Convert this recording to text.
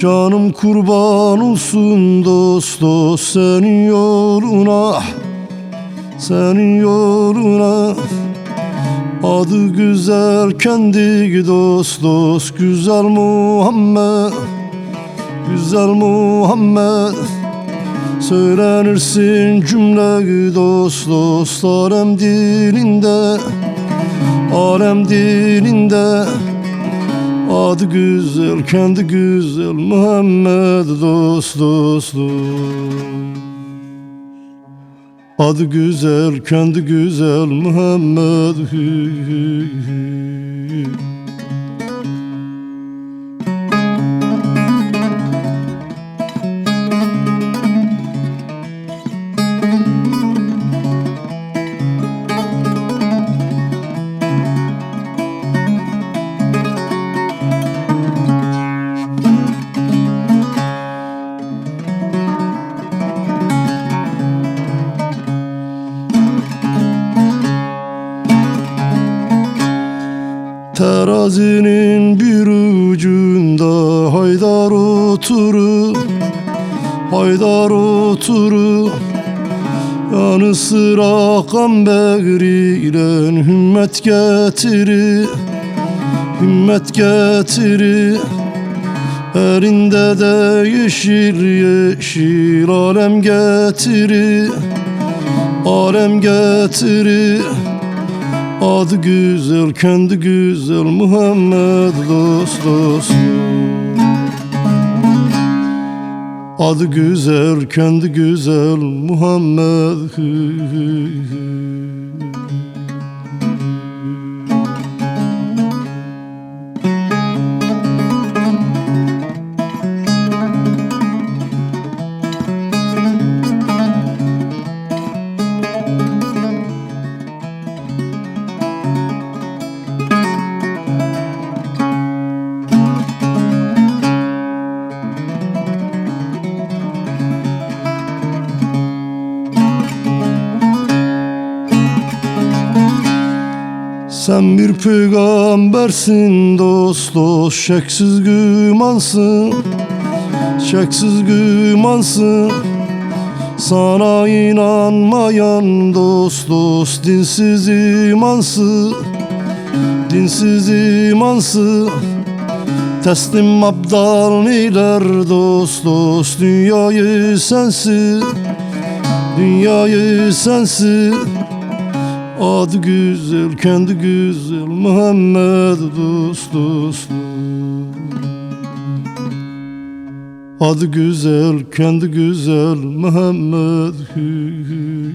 Canım kurban olsun dost dost senin yoluna Senin yoluna. Adı güzel kendi dost dost Güzel Muhammed Güzel Muhammed. Söylenirsin cümle dost dost Alem dilinde Alem dilinde Adı güzel, kendi güzel Muhammed dost dost dost Adı güzel, kendi güzel Muhammed hü, hü, hü. Terazinin bir ucunda Haydar oturur Haydar oturur. Yanı sıra kamber ile hümmet getirir Hümmet getirir. Elinde de yeşil yeşil alem getirir Alem getirir Adı güzel, kendi güzel Muhammed dost dost Adı güzel, kendi güzel Muhammed hü, hü, hü. Sen bir peygambersin dost dost Şeksiz gümansın Şeksiz gümansın. Sana inanmayan dost dost Dinsiz imansız Dinsiz imansız Teslim abdal iler dost dost Dünyayı sensiz Dünyayı sensiz Adı güzel, kendi güzel Muhammed dost dost Adı güzel, kendi güzel Muhammed hü, hü.